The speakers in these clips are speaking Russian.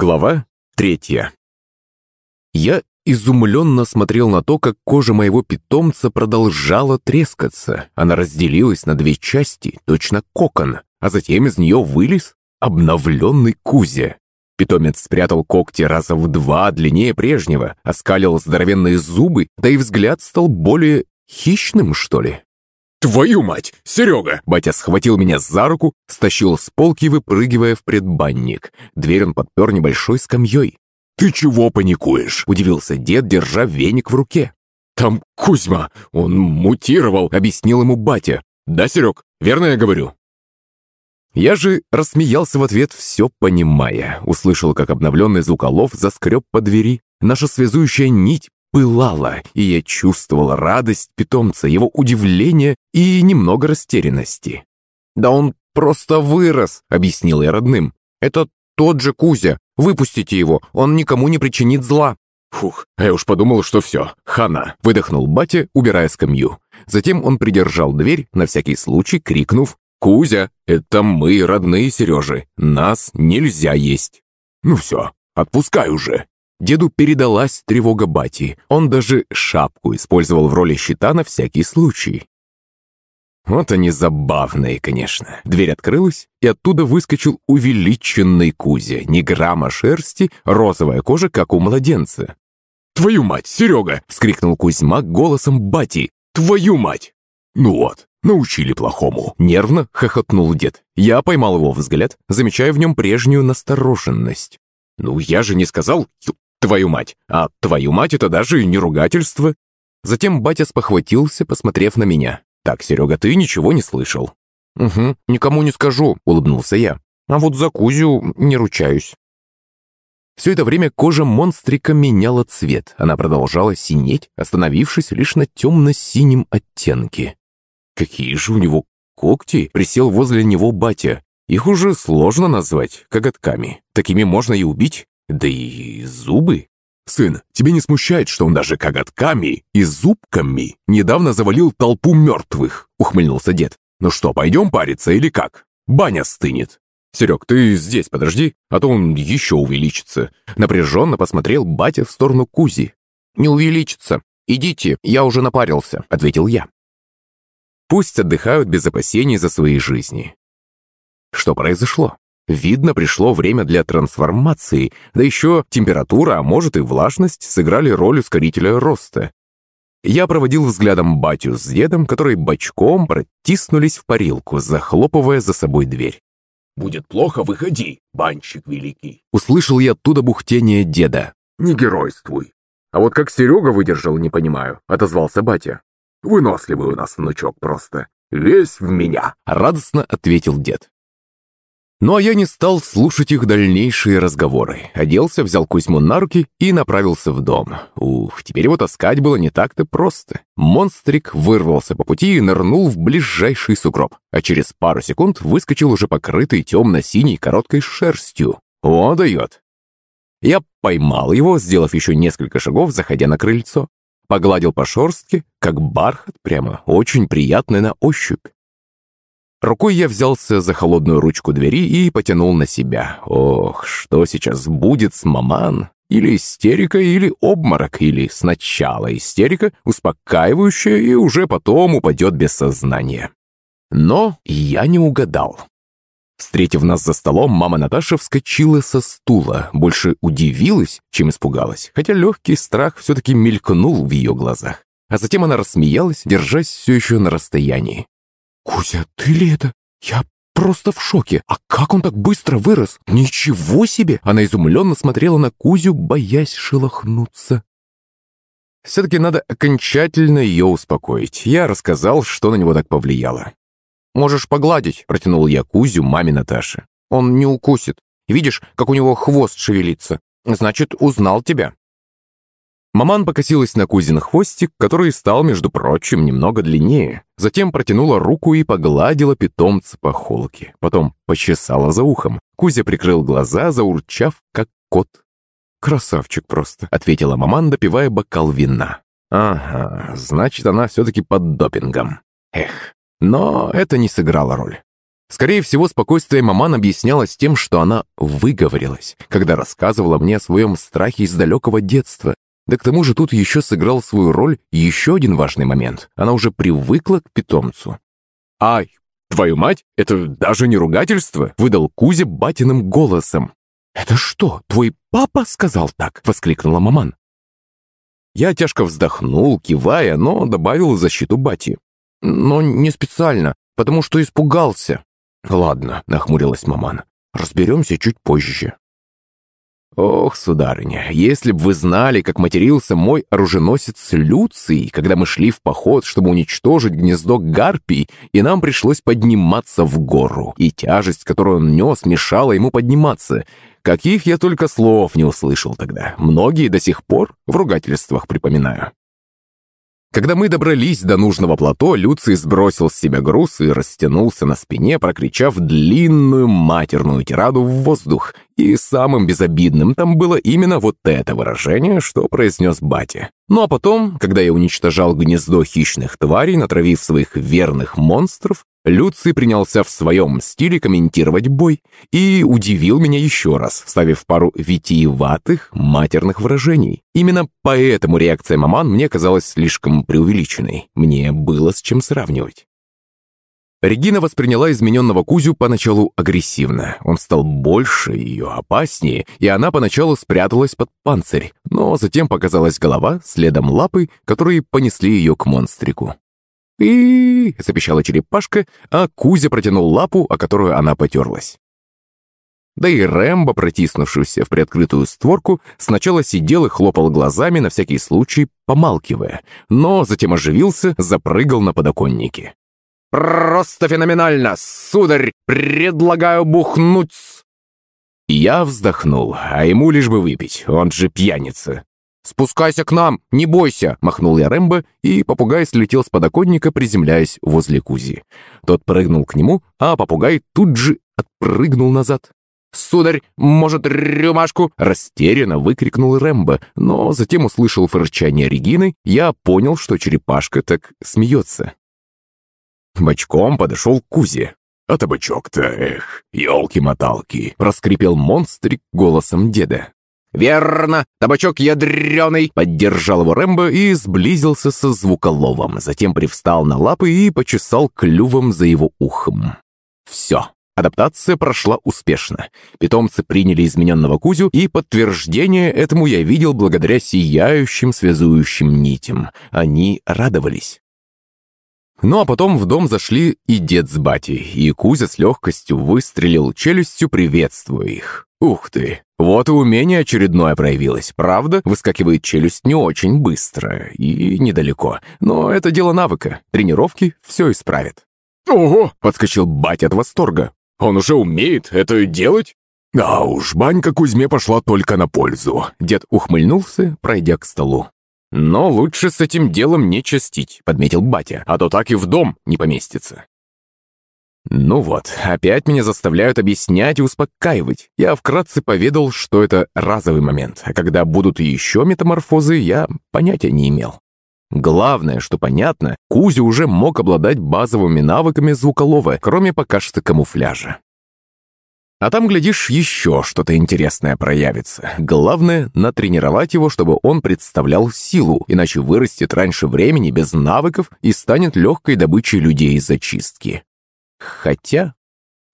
Глава третья. Я изумленно смотрел на то, как кожа моего питомца продолжала трескаться. Она разделилась на две части, точно кокон, а затем из нее вылез обновленный Кузя. Питомец спрятал когти раза в два длиннее прежнего, оскалил здоровенные зубы, да и взгляд стал более хищным, что ли. «Твою мать! Серега!» Батя схватил меня за руку, стащил с полки, выпрыгивая в предбанник. Дверь он подпер небольшой скамьей. «Ты чего паникуешь?» – удивился дед, держа веник в руке. «Там Кузьма, он мутировал», – объяснил ему батя. «Да, Серег, верно я говорю?» Я же рассмеялся в ответ, все понимая. Услышал, как обновленный звуколов заскреб по двери. Наша связующая нить пылала, и я чувствовал радость питомца, его удивление и немного растерянности. «Да он просто вырос», — объяснил я родным. «Это тот же Кузя. Выпустите его, он никому не причинит зла». «Фух, а я уж подумал, что все, хана», — выдохнул батя, убирая скамью. Затем он придержал дверь, на всякий случай крикнув «Кузя, это мы, родные Сережи, нас нельзя есть». «Ну все, отпускай уже». Деду передалась тревога бати. Он даже шапку использовал в роли щита на всякий случай. Вот они забавные, конечно. Дверь открылась, и оттуда выскочил увеличенный Кузя. Ни грамма шерсти, розовая кожа, как у младенца. «Твою мать, Серега!» — вскрикнул Кузьма голосом бати. «Твою мать!» «Ну вот, научили плохому!» Нервно хохотнул дед. Я поймал его взгляд, замечая в нем прежнюю настороженность. «Ну, я же не сказал, твою мать, а твою мать это даже не ругательство!» Затем батя спохватился, посмотрев на меня. «Так, Серега, ты ничего не слышал?» «Угу, никому не скажу», — улыбнулся я. «А вот за Кузю не ручаюсь». Все это время кожа монстрика меняла цвет. Она продолжала синеть, остановившись лишь на темно-синем оттенке. «Какие же у него когти?» — присел возле него батя. «Их уже сложно назвать коготками. Такими можно и убить. Да и зубы». «Сын, тебе не смущает, что он даже коготками и зубками недавно завалил толпу мертвых?» — ухмыльнулся дед. «Ну что, пойдем париться или как? Баня стынет». «Серег, ты здесь подожди, а то он еще увеличится». Напряженно посмотрел батя в сторону Кузи. «Не увеличится. Идите, я уже напарился», — ответил я. Пусть отдыхают без опасений за свои жизни. Что произошло? Видно, пришло время для трансформации, да еще температура, а может и влажность сыграли роль ускорителя роста. Я проводил взглядом батю с дедом, которые бочком протиснулись в парилку, захлопывая за собой дверь. «Будет плохо, выходи, банщик великий!» Услышал я оттуда бухтение деда. «Не геройствуй!» «А вот как Серега выдержал, не понимаю», — отозвался батя. «Выносливый у нас внучок просто. Весь в меня!» — радостно ответил дед. Ну а я не стал слушать их дальнейшие разговоры. Оделся, взял Кузьму на руки и направился в дом. Ух, теперь его таскать было не так-то просто. Монстрик вырвался по пути и нырнул в ближайший сугроб, а через пару секунд выскочил уже покрытый темно-синей короткой шерстью. О, дает! Я поймал его, сделав еще несколько шагов, заходя на крыльцо. Погладил по шерстке, как бархат, прямо очень приятный на ощупь. Рукой я взялся за холодную ручку двери и потянул на себя. Ох, что сейчас будет с маман? Или истерика, или обморок, или сначала истерика, успокаивающая, и уже потом упадет без сознания. Но я не угадал. Встретив нас за столом, мама Наташа вскочила со стула, больше удивилась, чем испугалась, хотя легкий страх все-таки мелькнул в ее глазах. А затем она рассмеялась, держась все еще на расстоянии. «Кузя, ты ли это? Я просто в шоке. А как он так быстро вырос? Ничего себе!» Она изумленно смотрела на Кузю, боясь шелохнуться. Все-таки надо окончательно ее успокоить. Я рассказал, что на него так повлияло. «Можешь погладить», — протянул я Кузю маме Наташи. «Он не укусит. Видишь, как у него хвост шевелится. Значит, узнал тебя». Маман покосилась на Кузин хвостик, который стал, между прочим, немного длиннее. Затем протянула руку и погладила питомца по холке. Потом почесала за ухом. Кузя прикрыл глаза, заурчав, как кот. «Красавчик просто», — ответила маман, допивая бокал вина. «Ага, значит, она все-таки под допингом. Эх, но это не сыграло роль. Скорее всего, спокойствие маман объяснялось тем, что она выговорилась, когда рассказывала мне о своем страхе из далекого детства. Да к тому же тут еще сыграл свою роль еще один важный момент. Она уже привыкла к питомцу. «Ай, твою мать, это даже не ругательство!» выдал Кузя батиным голосом. «Это что, твой папа сказал так?» — воскликнула маман. Я тяжко вздохнул, кивая, но добавил защиту бати. «Но не специально, потому что испугался». «Ладно», — нахмурилась маман. «Разберемся чуть позже». Ох, сударыня, если б вы знали, как матерился мой оруженосец Люций, когда мы шли в поход, чтобы уничтожить гнездо гарпий, и нам пришлось подниматься в гору, и тяжесть, которую он нес, мешала ему подниматься. Каких я только слов не услышал тогда. Многие до сих пор в ругательствах припоминаю. Когда мы добрались до нужного плато, Люций сбросил с себя груз и растянулся на спине, прокричав длинную матерную тираду в воздух. И самым безобидным там было именно вот это выражение, что произнес батя. Ну а потом, когда я уничтожал гнездо хищных тварей, натравив своих верных монстров, Люций принялся в своем стиле комментировать бой и удивил меня еще раз, вставив пару витиеватых матерных выражений. Именно поэтому реакция маман мне казалась слишком преувеличенной. Мне было с чем сравнивать. Регина восприняла измененного Кузю поначалу агрессивно. Он стал больше ее, опаснее, и она поначалу спряталась под панцирь, но затем показалась голова, следом лапы, которые понесли ее к монстрику и запищала черепашка, а Кузя протянул лапу, о которую она потерлась. Да и Рэмбо, протиснувшийся в приоткрытую створку, сначала сидел и хлопал глазами, на всякий случай помалкивая, но затем оживился, запрыгал на подоконнике. «Просто феноменально! Сударь, предлагаю бухнуть!» Я вздохнул, а ему лишь бы выпить, он же пьяница. «Спускайся к нам, не бойся!» – махнул я Рэмбо, и попугай слетел с подоконника, приземляясь возле Кузи. Тот прыгнул к нему, а попугай тут же отпрыгнул назад. «Сударь, может, рюмашку?» – растерянно выкрикнул Рэмбо, но затем услышал фырчание Регины, я понял, что черепашка так смеется. Бочком подошел к Кузе. «А табачок-то, эх, елки-моталки!» – проскрипел монстрик голосом деда. «Верно, табачок ядреный!» Поддержал его Рэмбо и сблизился со звуколовом. Затем привстал на лапы и почесал клювом за его ухом. Все. Адаптация прошла успешно. Питомцы приняли измененного Кузю, и подтверждение этому я видел благодаря сияющим связующим нитям. Они радовались. Ну а потом в дом зашли и дед с батей, и Кузя с легкостью выстрелил челюстью, приветствуя их. Ух ты! Вот и умение очередное проявилось. Правда, выскакивает челюсть не очень быстро и недалеко. Но это дело навыка. Тренировки все исправят. «Ого!» — подскочил батя от восторга. «Он уже умеет это делать?» «Да уж, банька Кузьме пошла только на пользу». Дед ухмыльнулся, пройдя к столу. «Но лучше с этим делом не частить», — подметил батя, «а то так и в дом не поместится». Ну вот, опять меня заставляют объяснять и успокаивать. Я вкратце поведал, что это разовый момент, а когда будут еще метаморфозы, я понятия не имел. Главное, что понятно, Кузя уже мог обладать базовыми навыками звуколова, кроме пока что камуфляжа. А там, глядишь, еще что-то интересное проявится. Главное, натренировать его, чтобы он представлял силу, иначе вырастет раньше времени без навыков и станет легкой добычей людей зачистки. Хотя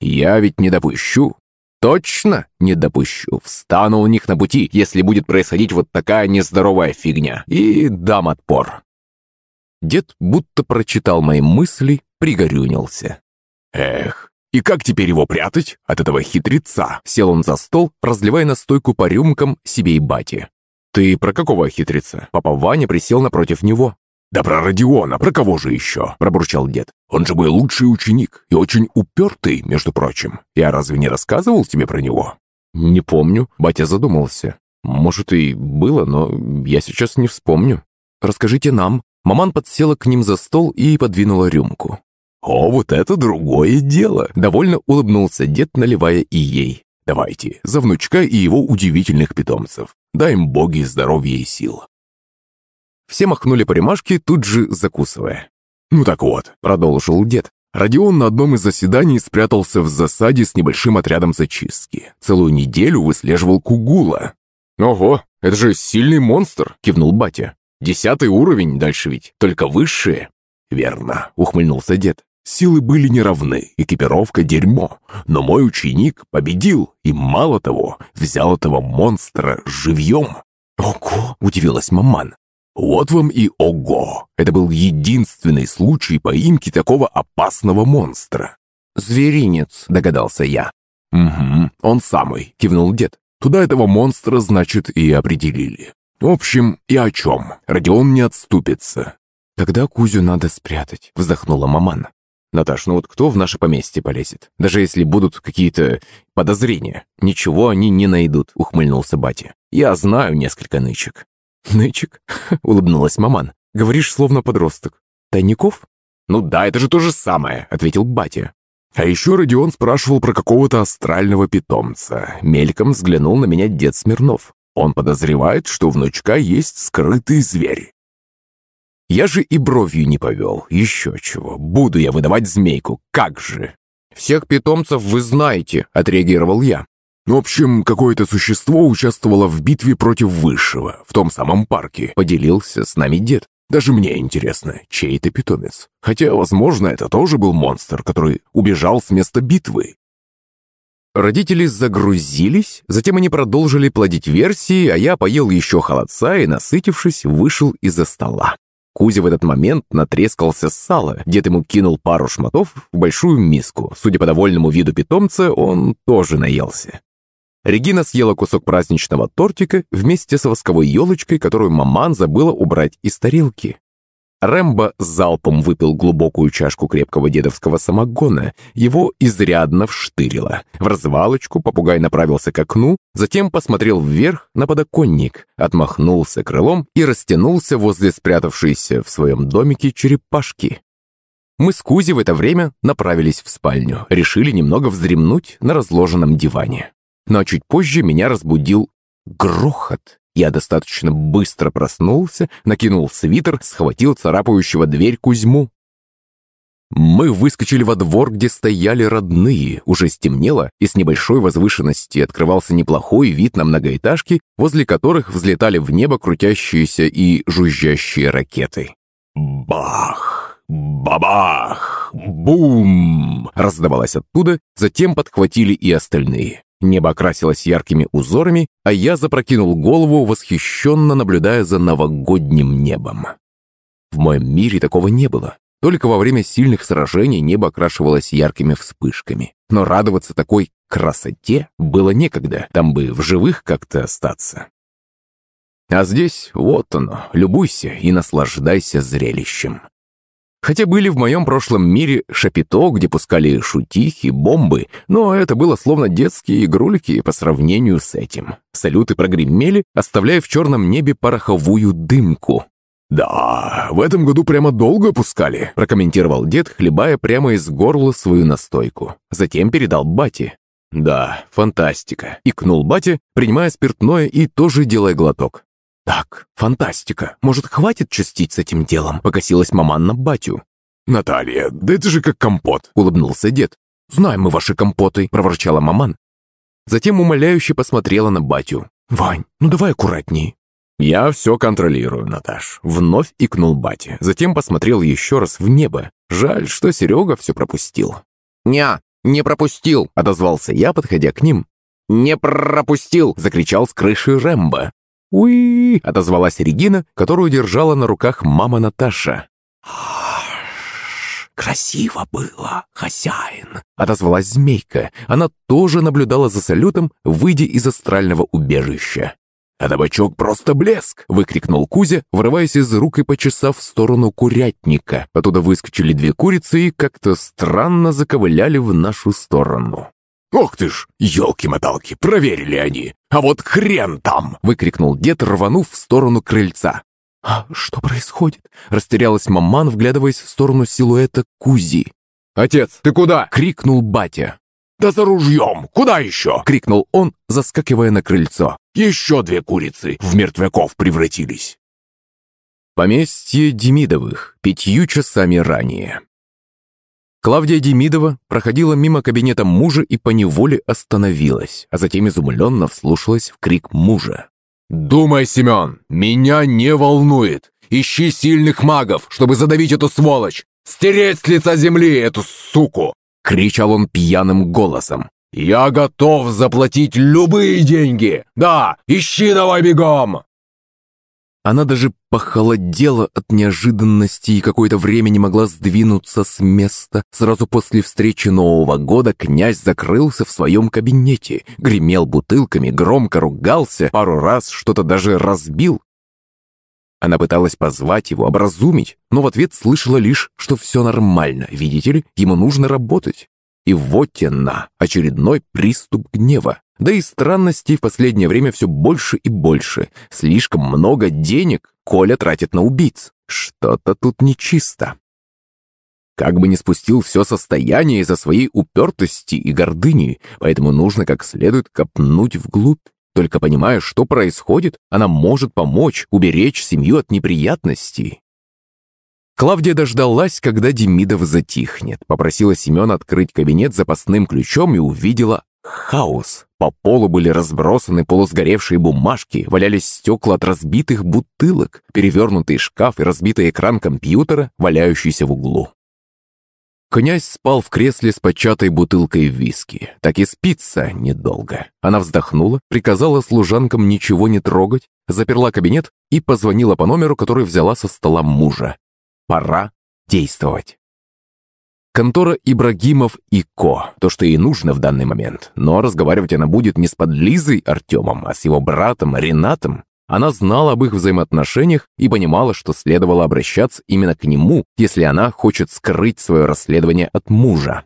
я ведь не допущу. Точно не допущу. Встану у них на пути, если будет происходить вот такая нездоровая фигня. И дам отпор. Дед будто прочитал мои мысли, пригорюнился. Эх, и как теперь его прятать от этого хитреца? Сел он за стол, разливая настойку по рюмкам себе и бате. «Ты про какого хитреца?» Папа Ваня присел напротив него. «Да про Родиона, про кого же еще?» – пробурчал дед. «Он же мой лучший ученик и очень упертый, между прочим. Я разве не рассказывал тебе про него?» «Не помню», – батя задумался. «Может, и было, но я сейчас не вспомню. Расскажите нам». Маман подсела к ним за стол и подвинула рюмку. «О, вот это другое дело!» – довольно улыбнулся дед, наливая и ей. «Давайте, за внучка и его удивительных питомцев. Дай им боги здоровья и сил. Все махнули по ремашке, тут же закусывая. «Ну так вот», — продолжил дед, Родион на одном из заседаний спрятался в засаде с небольшим отрядом зачистки. Целую неделю выслеживал Кугула. «Ого, это же сильный монстр!» – кивнул батя. «Десятый уровень дальше ведь, только высшие». «Верно», – ухмыльнулся дед. Силы были неравны, экипировка – дерьмо. Но мой ученик победил и, мало того, взял этого монстра живьем. «Ого!» – удивилась маман. Вот вам и ого! Это был единственный случай поимки такого опасного монстра. «Зверинец», — догадался я. «Угу, он самый», — кивнул дед. «Туда этого монстра, значит, и определили. В общем, и о чем? Родион не отступится». «Тогда Кузю надо спрятать», — вздохнула маман. «Наташ, ну вот кто в наше поместье полезет? Даже если будут какие-то подозрения. Ничего они не найдут», — ухмыльнулся батя. «Я знаю несколько нычек». «Нычек?» — улыбнулась маман. «Говоришь, словно подросток. Тайников?» «Ну да, это же то же самое», — ответил батя. А еще Родион спрашивал про какого-то астрального питомца. Мельком взглянул на меня дед Смирнов. Он подозревает, что у внучка есть скрытый зверь. Я же и бровью не повел. Еще чего. Буду я выдавать змейку. Как же? «Всех питомцев вы знаете», — отреагировал я. В общем, какое-то существо участвовало в битве против Высшего, в том самом парке, поделился с нами дед. Даже мне интересно, чей это питомец. Хотя, возможно, это тоже был монстр, который убежал с места битвы. Родители загрузились, затем они продолжили плодить версии, а я поел еще холодца и, насытившись, вышел из-за стола. Кузя в этот момент натрескался с сала. Дед ему кинул пару шматов в большую миску. Судя по довольному виду питомца, он тоже наелся. Регина съела кусок праздничного тортика вместе с восковой елочкой, которую маман забыла убрать из тарелки. Рэмбо залпом выпил глубокую чашку крепкого дедовского самогона. Его изрядно вштырило. В развалочку попугай направился к окну, затем посмотрел вверх на подоконник, отмахнулся крылом и растянулся возле спрятавшейся в своем домике черепашки. Мы с Кузи в это время направились в спальню, решили немного вздремнуть на разложенном диване. Но чуть позже меня разбудил грохот. Я достаточно быстро проснулся, накинул свитер, схватил царапающего дверь Кузьму. Мы выскочили во двор, где стояли родные. Уже стемнело, и с небольшой возвышенности открывался неплохой вид на многоэтажки, возле которых взлетали в небо крутящиеся и жужжащие ракеты. Бах! Бабах! Бум! Раздавалось оттуда, затем подхватили и остальные. Небо окрасилось яркими узорами, а я запрокинул голову, восхищенно наблюдая за новогодним небом. В моем мире такого не было. Только во время сильных сражений небо окрашивалось яркими вспышками. Но радоваться такой красоте было некогда, там бы в живых как-то остаться. А здесь вот оно, любуйся и наслаждайся зрелищем. Хотя были в моем прошлом мире шапито, где пускали шутихи, бомбы, но это было словно детские игрульки по сравнению с этим. Салюты прогремели, оставляя в черном небе пороховую дымку. «Да, в этом году прямо долго пускали», – прокомментировал дед, хлебая прямо из горла свою настойку. Затем передал бате. «Да, фантастика», – икнул батя, принимая спиртное и тоже делая глоток. «Так, фантастика. Может, хватит частить с этим делом?» — покосилась маман на батю. «Наталья, да это же как компот!» — улыбнулся дед. «Знаем мы ваши компоты!» — проворчала маман. Затем умоляюще посмотрела на батю. «Вань, ну давай аккуратней!» «Я все контролирую, Наташ», — вновь икнул батя. Затем посмотрел еще раз в небо. Жаль, что Серега все пропустил. «Не, не пропустил!» — отозвался я, подходя к ним. «Не пропустил!» — закричал с крыши Рэмбо. «Уи!» — отозвалась Регина, которую держала на руках мама Наташа. «Красиво было, хозяин!» — отозвалась змейка. Она тоже наблюдала за салютом, выйдя из астрального убежища. «А табачок просто блеск!» — выкрикнул Кузя, врываясь из рук и почесав в сторону курятника. Оттуда выскочили две курицы и как-то странно заковыляли в нашу сторону. «Ох ты ж, елки-моталки, проверили они! А вот хрен там!» — выкрикнул дед, рванув в сторону крыльца. «А что происходит?» — растерялась маман, вглядываясь в сторону силуэта Кузи. «Отец, ты куда?» — крикнул батя. «Да за ружьем! Куда еще?» — крикнул он, заскакивая на крыльцо. «Еще две курицы в мертвяков превратились!» Поместье Демидовых пятью часами ранее. Клавдия Демидова проходила мимо кабинета мужа и поневоле остановилась, а затем изумленно вслушалась в крик мужа. «Думай, Семен, меня не волнует. Ищи сильных магов, чтобы задавить эту сволочь. Стереть с лица земли эту суку!» Кричал он пьяным голосом. «Я готов заплатить любые деньги! Да, ищи давай бегом!» Она даже похолодела от неожиданности и какое-то время не могла сдвинуться с места. Сразу после встречи Нового года князь закрылся в своем кабинете, гремел бутылками, громко ругался, пару раз что-то даже разбил. Она пыталась позвать его, образумить, но в ответ слышала лишь, что все нормально, видите ли, ему нужно работать. И вот она, очередной приступ гнева. Да и странностей в последнее время все больше и больше. Слишком много денег Коля тратит на убийц. Что-то тут нечисто. Как бы не спустил все состояние из-за своей упертости и гордыни, поэтому нужно как следует копнуть вглубь. Только понимая, что происходит, она может помочь уберечь семью от неприятностей. Клавдия дождалась, когда Демидов затихнет, попросила Семена открыть кабинет запасным ключом и увидела хаос. По полу были разбросаны полусгоревшие бумажки, валялись стекла от разбитых бутылок, перевернутый шкаф и разбитый экран компьютера, валяющийся в углу. Князь спал в кресле с початой бутылкой виски. Так и спится недолго. Она вздохнула, приказала служанкам ничего не трогать, заперла кабинет и позвонила по номеру, который взяла со стола мужа. Пора действовать. Контора Ибрагимов и Ко. То, что ей нужно в данный момент. Но разговаривать она будет не с подлизой Артемом, а с его братом Ренатом. Она знала об их взаимоотношениях и понимала, что следовало обращаться именно к нему, если она хочет скрыть свое расследование от мужа.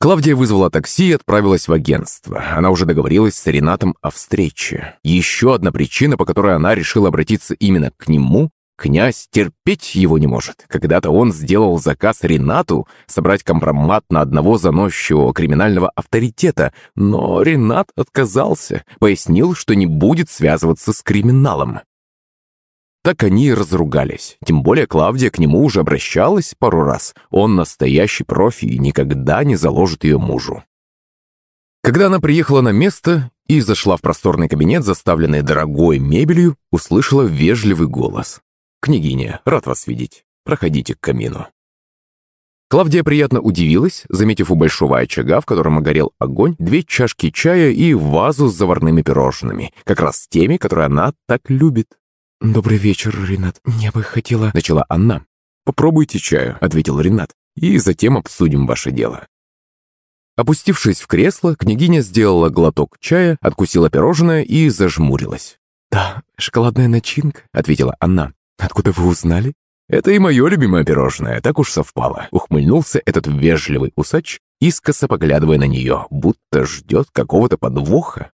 Клавдия вызвала такси и отправилась в агентство. Она уже договорилась с Ренатом о встрече. Еще одна причина, по которой она решила обратиться именно к нему, Князь терпеть его не может. Когда-то он сделал заказ Ренату собрать компромат на одного заносчивого криминального авторитета, но Ренат отказался, пояснил, что не будет связываться с криминалом. Так они и разругались. Тем более Клавдия к нему уже обращалась пару раз. Он настоящий профи и никогда не заложит ее мужу. Когда она приехала на место и зашла в просторный кабинет, заставленный дорогой мебелью, услышала вежливый голос. «Княгиня, рад вас видеть. Проходите к камину». Клавдия приятно удивилась, заметив у большого очага, в котором горел огонь, две чашки чая и вазу с заварными пирожными, как раз теми, которые она так любит. «Добрый вечер, Ренат. Я бы хотела...» — начала она. «Попробуйте чаю», — ответил Ренат, «и затем обсудим ваше дело». Опустившись в кресло, княгиня сделала глоток чая, откусила пирожное и зажмурилась. «Да, шоколадная начинка», — ответила она. «Откуда вы узнали?» «Это и мое любимое пирожное, так уж совпало», — ухмыльнулся этот вежливый усач, искоса поглядывая на нее, будто ждет какого-то подвоха.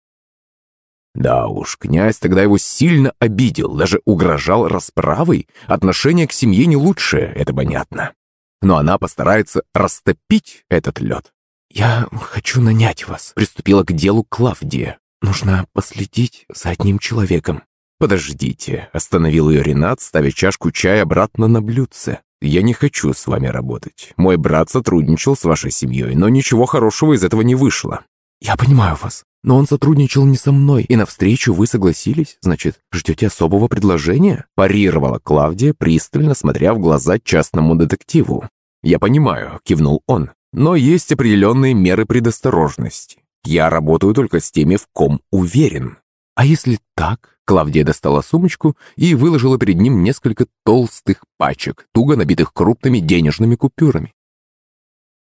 Да уж, князь тогда его сильно обидел, даже угрожал расправой. Отношение к семье не лучшее, это понятно. Но она постарается растопить этот лед. «Я хочу нанять вас», — приступила к делу Клавдия. «Нужно последить за одним человеком. «Подождите», — остановил ее Ренат, ставя чашку чая обратно на блюдце. «Я не хочу с вами работать. Мой брат сотрудничал с вашей семьей, но ничего хорошего из этого не вышло». «Я понимаю вас, но он сотрудничал не со мной, и навстречу вы согласились, значит, ждете особого предложения?» парировала Клавдия, пристально смотря в глаза частному детективу. «Я понимаю», — кивнул он, «но есть определенные меры предосторожности. Я работаю только с теми, в ком уверен». «А если так?» Клавдия достала сумочку и выложила перед ним несколько толстых пачек, туго набитых крупными денежными купюрами.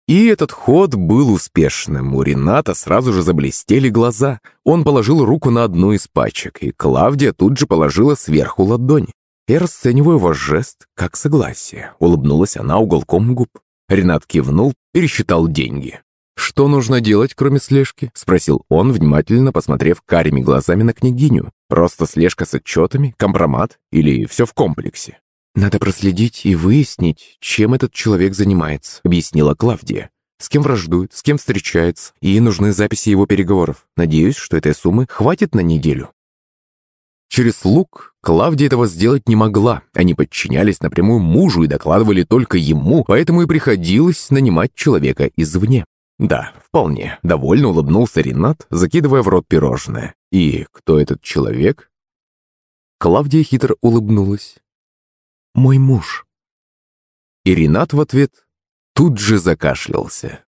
И этот ход был успешным. У Рената сразу же заблестели глаза. Он положил руку на одну из пачек, и Клавдия тут же положила сверху ладонь. Я расцениваю ваш жест как согласие. Улыбнулась она уголком губ. Ренат кивнул, пересчитал деньги. «Что нужно делать, кроме слежки?» – спросил он, внимательно посмотрев карими глазами на княгиню. «Просто слежка с отчетами, компромат или все в комплексе?» «Надо проследить и выяснить, чем этот человек занимается», – объяснила Клавдия. «С кем враждует, с кем встречается, и нужны записи его переговоров. Надеюсь, что этой суммы хватит на неделю». Через слуг Клавдия этого сделать не могла. Они подчинялись напрямую мужу и докладывали только ему, поэтому и приходилось нанимать человека извне. Да, вполне. Довольно улыбнулся Ренат, закидывая в рот пирожное. И кто этот человек? Клавдия хитро улыбнулась. «Мой муж». И Ренат в ответ тут же закашлялся.